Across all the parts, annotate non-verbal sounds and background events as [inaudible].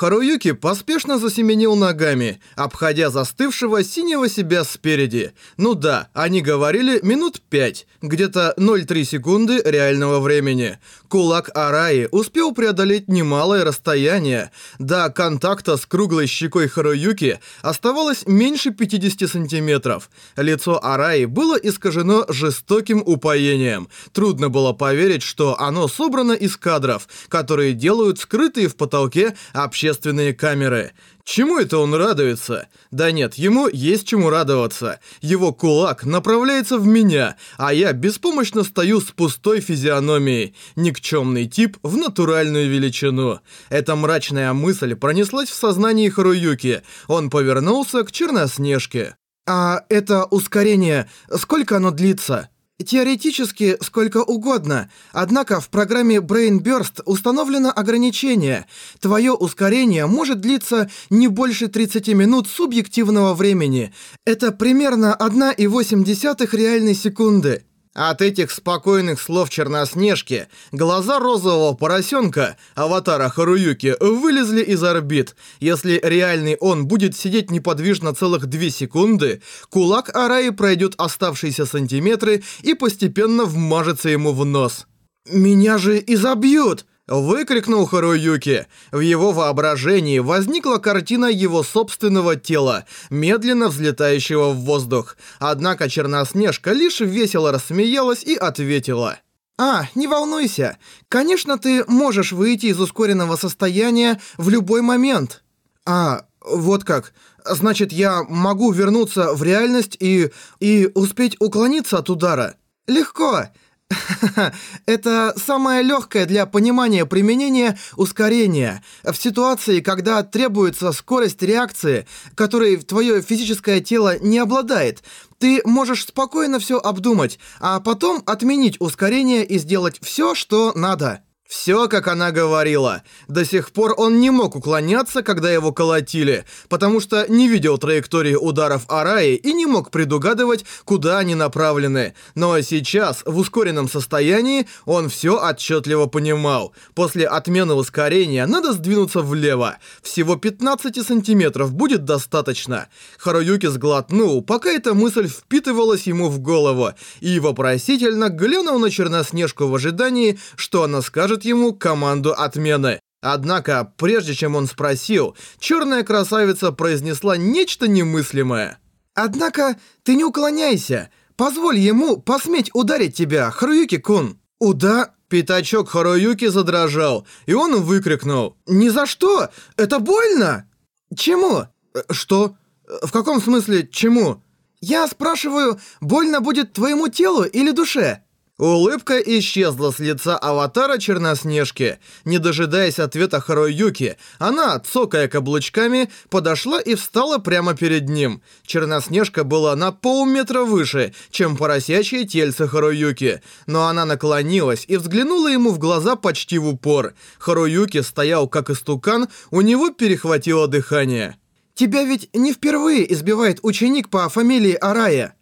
Харуюки поспешно засеменил ногами, обходя застывшего синего себя спереди. Ну да, они говорили минут пять, где-то 0,3 секунды реального времени. Кулак Араи успел преодолеть немалое расстояние. До контакта с круглой щекой Харуюки оставалось меньше 50 сантиметров. Лицо Араи было искажено жестоким упоением. Трудно было поверить, что оно собрано из кадров, которые делают скрытые в потолке общественные общественные камеры. Чему это он радуется? Да нет, ему есть чему радоваться. Его кулак направляется в меня, а я беспомощно стою с пустой физиономией. Никчемный тип в натуральную величину. Эта мрачная мысль пронеслась в сознании Харуюки. Он повернулся к Черноснежке. «А это ускорение, сколько оно длится?» Теоретически сколько угодно, однако в программе Brain Burst установлено ограничение. Твое ускорение может длиться не больше 30 минут субъективного времени. Это примерно 1,8 реальной секунды. От этих спокойных слов Черноснежки глаза розового поросенка, аватара Харуюки, вылезли из орбит. Если реальный он будет сидеть неподвижно целых две секунды, кулак Араи пройдет оставшиеся сантиметры и постепенно вмажется ему в нос. «Меня же изобьют!» Выкрикнул Харуюки. В его воображении возникла картина его собственного тела, медленно взлетающего в воздух. Однако Черноснежка лишь весело рассмеялась и ответила. «А, не волнуйся. Конечно, ты можешь выйти из ускоренного состояния в любой момент». «А, вот как. Значит, я могу вернуться в реальность и... и успеть уклониться от удара?» «Легко. [laughs] Это самое легкое для понимания применения ускорения в ситуации, когда требуется скорость реакции, которой твое физическое тело не обладает. Ты можешь спокойно все обдумать, а потом отменить ускорение и сделать все, что надо. Все, как она говорила. До сих пор он не мог уклоняться, когда его колотили, потому что не видел траектории ударов Араи и не мог предугадывать, куда они направлены. Но сейчас, в ускоренном состоянии, он все отчетливо понимал. После отмены ускорения надо сдвинуться влево. Всего 15 сантиметров будет достаточно. Харуюки сглотнул, пока эта мысль впитывалась ему в голову, и вопросительно глянул на Черноснежку в ожидании, что она скажет дает ему команду отмены. Однако, прежде чем он спросил, черная красавица произнесла нечто немыслимое. «Однако, ты не уклоняйся. Позволь ему посметь ударить тебя, Харуюки-кун». «Уда...» Пятачок Харуюки задрожал, и он выкрикнул. «Ни за что! Это больно!» «Чему?» «Что? В каком смысле чему?» «Я спрашиваю, больно будет твоему телу или душе?» Улыбка исчезла с лица аватара Черноснежки. Не дожидаясь ответа Харуюки, она, цокая каблучками, подошла и встала прямо перед ним. Черноснежка была на полметра выше, чем поросячье тельце Харуюки, но она наклонилась и взглянула ему в глаза почти в упор. Харуюки стоял как истукан, у него перехватило дыхание. «Тебя ведь не впервые избивает ученик по фамилии Арая?»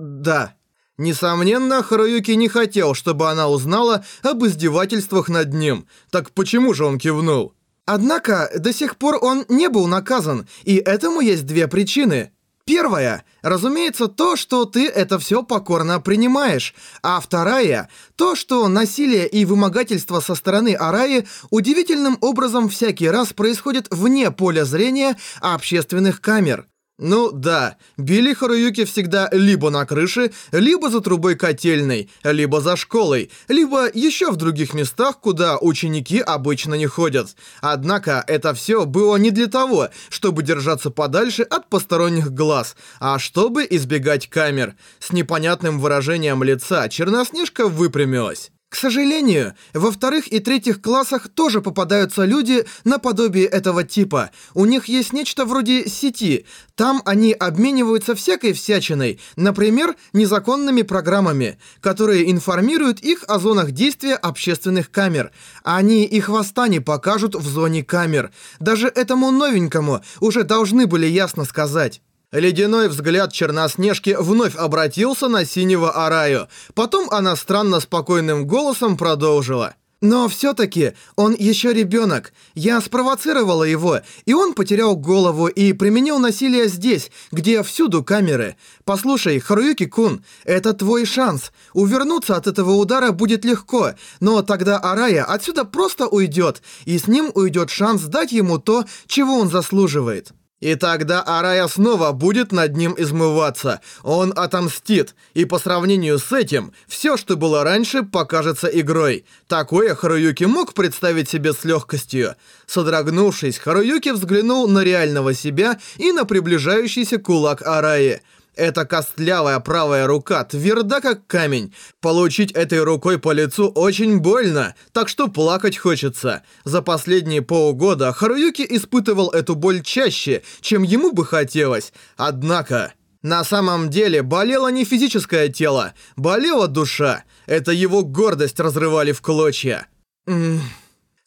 «Да». Несомненно, Харуюки не хотел, чтобы она узнала об издевательствах над ним. Так почему же он кивнул? Однако, до сих пор он не был наказан, и этому есть две причины. Первая, разумеется, то, что ты это все покорно принимаешь. А вторая, то, что насилие и вымогательство со стороны Араи удивительным образом всякий раз происходит вне поля зрения общественных камер. Ну да, били Харуюки всегда либо на крыше, либо за трубой котельной, либо за школой, либо еще в других местах, куда ученики обычно не ходят. Однако это все было не для того, чтобы держаться подальше от посторонних глаз, а чтобы избегать камер. С непонятным выражением лица Черноснежка выпрямилась. К сожалению, во вторых и третьих классах тоже попадаются люди наподобие этого типа. У них есть нечто вроде сети. Там они обмениваются всякой всячиной, например, незаконными программами, которые информируют их о зонах действия общественных камер. Они и хвоста покажут в зоне камер. Даже этому новенькому уже должны были ясно сказать. Ледяной взгляд Черноснежки вновь обратился на синего Араю. Потом она странно спокойным голосом продолжила. Но все-таки он еще ребенок. Я спровоцировала его, и он потерял голову и применил насилие здесь, где всюду камеры. Послушай, Харуюки-кун, это твой шанс. Увернуться от этого удара будет легко, но тогда Арая отсюда просто уйдет, и с ним уйдет шанс дать ему то, чего он заслуживает. И тогда Арая снова будет над ним измываться. Он отомстит. И по сравнению с этим, все, что было раньше, покажется игрой. Такое Харуюки мог представить себе с легкостью. Содрогнувшись, Харуюки взглянул на реального себя и на приближающийся кулак Араи. Эта костлявая правая рука тверда как камень. Получить этой рукой по лицу очень больно, так что плакать хочется. За последние полгода Харуюки испытывал эту боль чаще, чем ему бы хотелось. Однако... На самом деле болело не физическое тело, болела душа. Это его гордость разрывали в клочья. М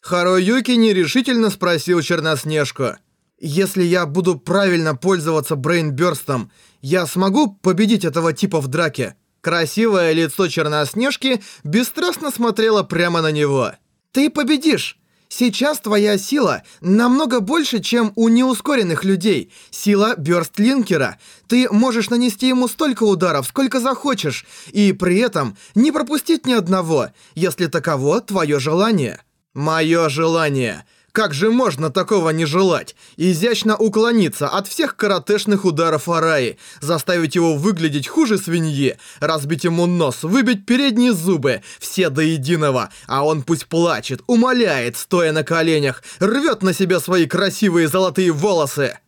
Харуюки нерешительно спросил Черноснежку. «Если я буду правильно пользоваться брейнбёрстом, я смогу победить этого типа в драке?» Красивое лицо Черноснежки бесстрастно смотрело прямо на него. «Ты победишь! Сейчас твоя сила намного больше, чем у неускоренных людей. Сила бёрстлинкера. Ты можешь нанести ему столько ударов, сколько захочешь, и при этом не пропустить ни одного, если таково твое желание». «Мое желание!» Как же можно такого не желать? Изящно уклониться от всех каратешных ударов Араи, заставить его выглядеть хуже свиньи, разбить ему нос, выбить передние зубы, все до единого, а он пусть плачет, умоляет, стоя на коленях, рвет на себя свои красивые золотые волосы.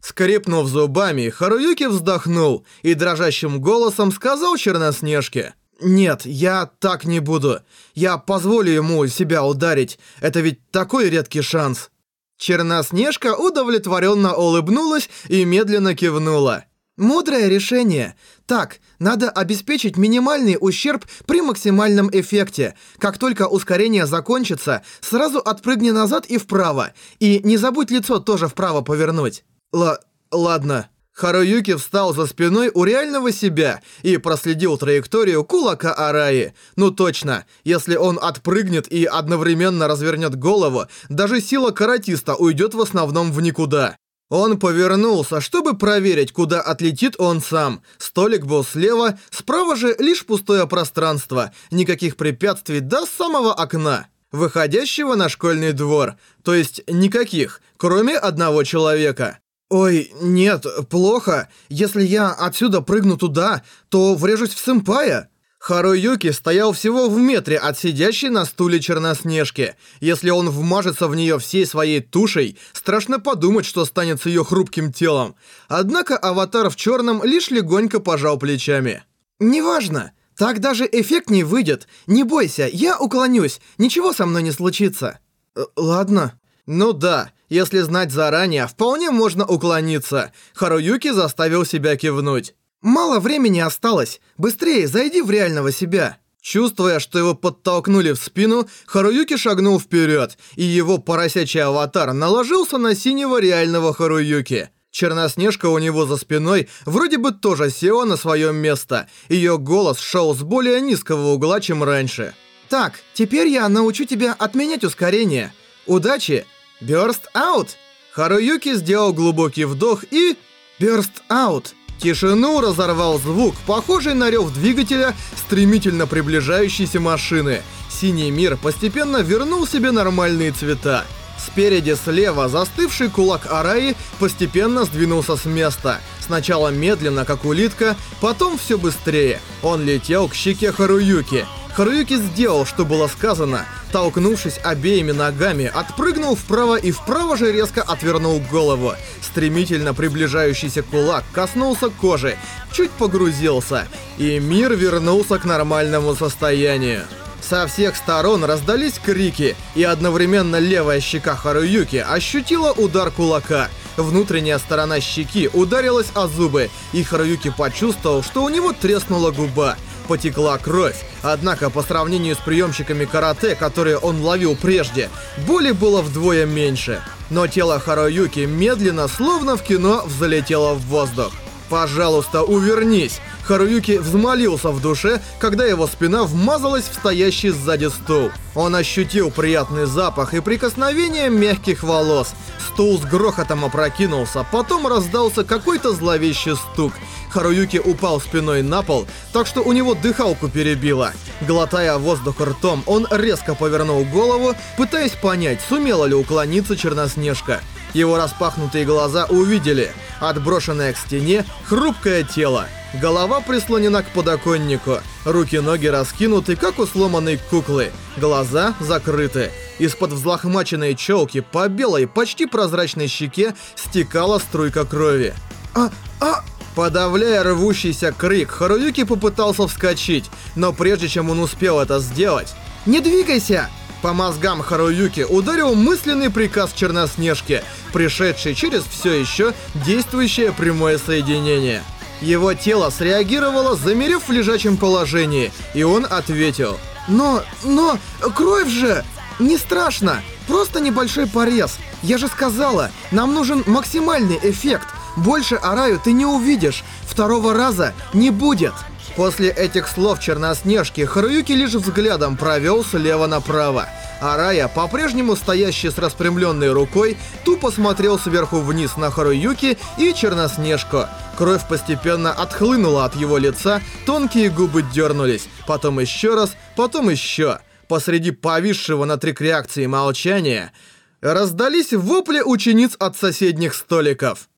Скрипнув зубами, Харуюки вздохнул и дрожащим голосом сказал Черноснежке. «Нет, я так не буду. Я позволю ему себя ударить. Это ведь такой редкий шанс». Черноснежка удовлетворенно улыбнулась и медленно кивнула. «Мудрое решение. Так, надо обеспечить минимальный ущерб при максимальном эффекте. Как только ускорение закончится, сразу отпрыгни назад и вправо. И не забудь лицо тоже вправо повернуть». Л... ладно. Харуюки встал за спиной у реального себя и проследил траекторию кулака Араи. Ну точно, если он отпрыгнет и одновременно развернет голову, даже сила каратиста уйдет в основном в никуда. Он повернулся, чтобы проверить, куда отлетит он сам. Столик был слева, справа же лишь пустое пространство, никаких препятствий до самого окна, выходящего на школьный двор. То есть никаких, кроме одного человека. «Ой, нет, плохо. Если я отсюда прыгну туда, то врежусь в сэмпая». Харуюки стоял всего в метре от сидящей на стуле Черноснежки. Если он вмажется в нее всей своей тушей, страшно подумать, что станет с ее хрупким телом. Однако аватар в черном лишь легонько пожал плечами. «Неважно. Так даже эффект не выйдет. Не бойся, я уклонюсь. Ничего со мной не случится». Э, «Ладно». «Ну да, если знать заранее, вполне можно уклониться». Харуюки заставил себя кивнуть. «Мало времени осталось. Быстрее, зайди в реального себя». Чувствуя, что его подтолкнули в спину, Харуюки шагнул вперед, и его поросячий аватар наложился на синего реального Харуюки. Черноснежка у него за спиной вроде бы тоже села на свое место. Ее голос шел с более низкого угла, чем раньше. «Так, теперь я научу тебя отменять ускорение. Удачи! Burst Out! Харуюки сделал глубокий вдох и... Burst Out! Тишину разорвал звук, похожий на рев двигателя стремительно приближающейся машины. Синий мир постепенно вернул себе нормальные цвета. Спереди слева застывший кулак Араи постепенно сдвинулся с места. Сначала медленно, как улитка, потом все быстрее. Он летел к щеке Харуюки. Харуюки сделал, что было сказано. Толкнувшись обеими ногами, отпрыгнул вправо и вправо же резко отвернул голову. Стремительно приближающийся кулак коснулся кожи, чуть погрузился, и мир вернулся к нормальному состоянию. Со всех сторон раздались крики, и одновременно левая щека Харуюки ощутила удар кулака. Внутренняя сторона щеки ударилась о зубы, и Харуюки почувствовал, что у него треснула губа потекла кровь. Однако по сравнению с приемщиками карате, которые он ловил прежде, боли было вдвое меньше. Но тело Харуюки медленно, словно в кино, взлетело в воздух. «Пожалуйста, увернись!» Харуюки взмолился в душе, когда его спина вмазалась в стоящий сзади стул. Он ощутил приятный запах и прикосновение мягких волос. Стул с грохотом опрокинулся, потом раздался какой-то зловещий стук. Харуюки упал спиной на пол, так что у него дыхалку перебило. Глотая воздух ртом, он резко повернул голову, пытаясь понять, сумела ли уклониться Черноснежка. Его распахнутые глаза увидели отброшенное к стене хрупкое тело. Голова прислонена к подоконнику, руки-ноги раскинуты, как у сломанной куклы, глаза закрыты. Из-под взлохмаченной челки по белой, почти прозрачной щеке стекала струйка крови. «А, а...» Подавляя рвущийся крик, Харуюки попытался вскочить, но прежде чем он успел это сделать... «Не двигайся!» По мозгам Харуюки ударил мысленный приказ Черноснежки, пришедший через все еще действующее прямое соединение. Его тело среагировало, замерев в лежачем положении, и он ответил. «Но, но, кровь же! Не страшно! Просто небольшой порез! Я же сказала, нам нужен максимальный эффект! Больше Араю ты не увидишь! Второго раза не будет!» После этих слов Черноснежки Харуюки лишь взглядом провел слева направо. Арая, по-прежнему стоящий с распрямленной рукой, тупо смотрел сверху вниз на Харуюки и Черноснежку. Кровь постепенно отхлынула от его лица, тонкие губы дернулись, потом еще раз, потом еще. Посреди повисшего на трик реакции молчания раздались вопли учениц от соседних столиков.